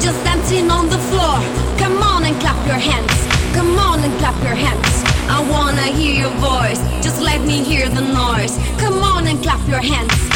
Just dancing on the floor. Come on and clap your hands. Come on and clap your hands. I wanna hear your voice. Just let me hear the noise. Come on and clap your hands.